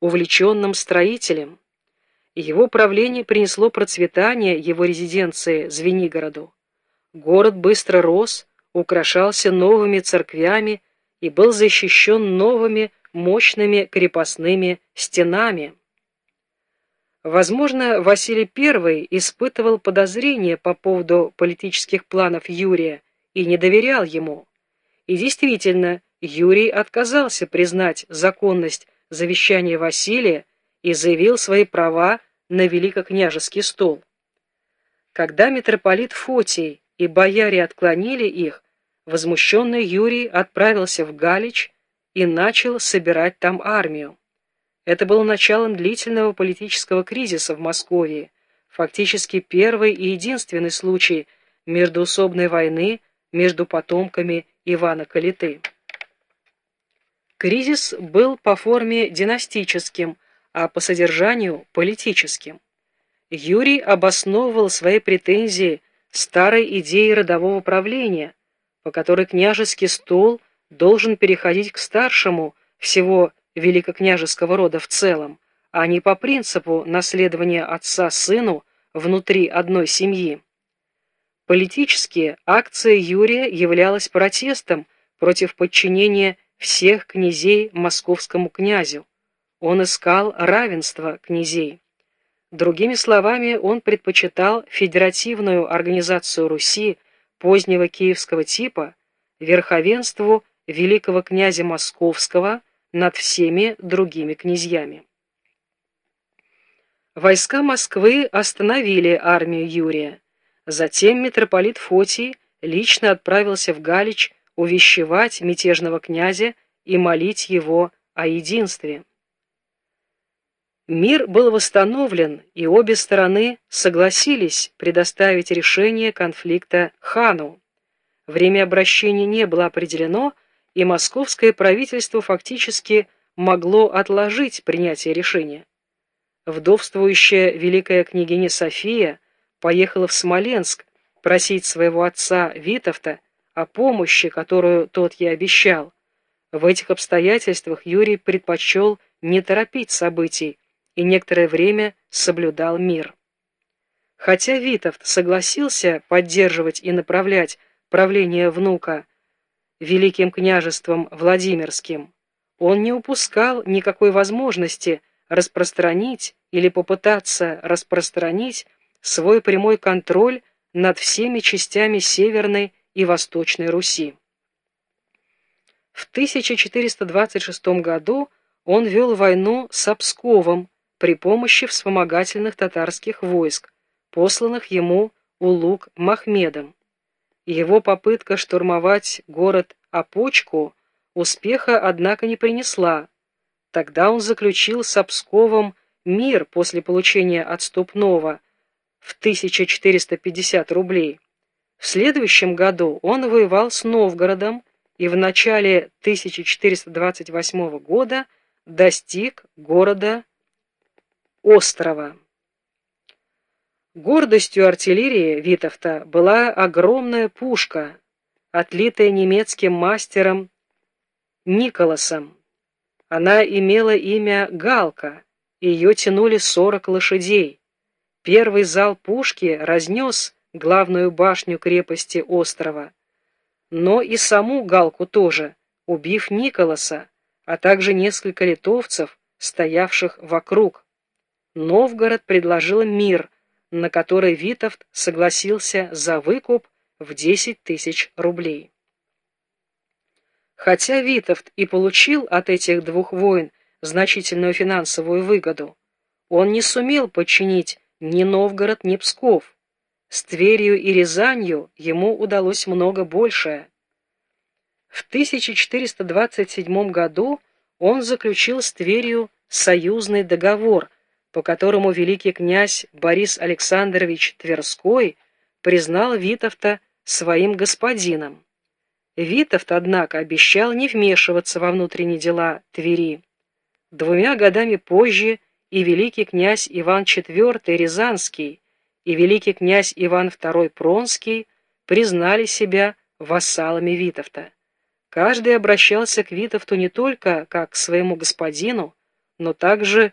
увлеченным строителем. Его правление принесло процветание его резиденции Звенигороду. Город быстро рос, украшался новыми церквями и был защищен новыми мощными крепостными стенами. Возможно, Василий I испытывал подозрения по поводу политических планов Юрия и не доверял ему. И действительно, Юрий отказался признать законность завещания Василия и заявил свои права на великокняжеский стол. Когда митрополит Фотий и бояре отклонили их, возмущенный Юрий отправился в Галич и начал собирать там армию. Это было началом длительного политического кризиса в Москве, фактически первый и единственный случай междуусобной войны между потомками Ивана Калиты. Кризис был по форме династическим, а по содержанию политическим. Юрий обосновывал свои претензии старой идеей родового правления, по которой княжеский стол должен переходить к старшему всего великокняжеского рода в целом, а не по принципу наследования отца сыну внутри одной семьи. Политически акция Юрия являлась протестом против подчинения всех князей московскому князю. Он искал равенства князей. Другими словами, он предпочитал федеративную организацию Руси позднего киевского типа верховенству великого князя Московского над всеми другими князьями. Войска Москвы остановили армию Юрия. Затем митрополит Фотий лично отправился в Галич увещевать мятежного князя и молить его о единстве. Мир был восстановлен, и обе стороны согласились предоставить решение конфликта хану. Время обращения не было определено, и московское правительство фактически могло отложить принятие решения. Вдовствующая великая княгиня София поехала в Смоленск просить своего отца Витовта о помощи, которую тот ей обещал. В этих обстоятельствах Юрий предпочел не торопить событий и некоторое время соблюдал мир. Хотя Витовт согласился поддерживать и направлять правление внука великим княжеством Владимирским, он не упускал никакой возможности распространить или попытаться распространить свой прямой контроль над всеми частями Северной и Восточной Руси. В 1426 году он вел войну с Псковом при помощи вспомогательных татарских войск, посланных ему Улук Махмедом. Его попытка штурмовать город Апочку успеха, однако, не принесла. Тогда он заключил с Псковом мир после получения отступного в 1450 рублей. В следующем году он воевал с Новгородом и в начале 1428 года достиг города Острова. Гордостью артиллерии Витовта была огромная пушка, отлитая немецким мастером Николасом. Она имела имя Галка, ее тянули 40 лошадей. Первый зал пушки разнес главную башню крепости острова, но и саму Галку тоже, убив Николаса, а также несколько литовцев, стоявших вокруг. Новгород предложил мир, на который Витовт согласился за выкуп в 10 тысяч рублей. Хотя Витовт и получил от этих двух войн значительную финансовую выгоду, он не сумел подчинить ни Новгород, ни Псков. С Тверью и Рязанью ему удалось много большее. В 1427 году он заключил с Тверью союзный договор, по которому великий князь Борис Александрович Тверской признал Витовта своим господином. Витовт, однако, обещал не вмешиваться во внутренние дела Твери. Двумя годами позже и великий князь Иван IV Рязанский и великий князь Иван II Пронский признали себя вассалами Витовта. Каждый обращался к Витовту не только как к своему господину, но также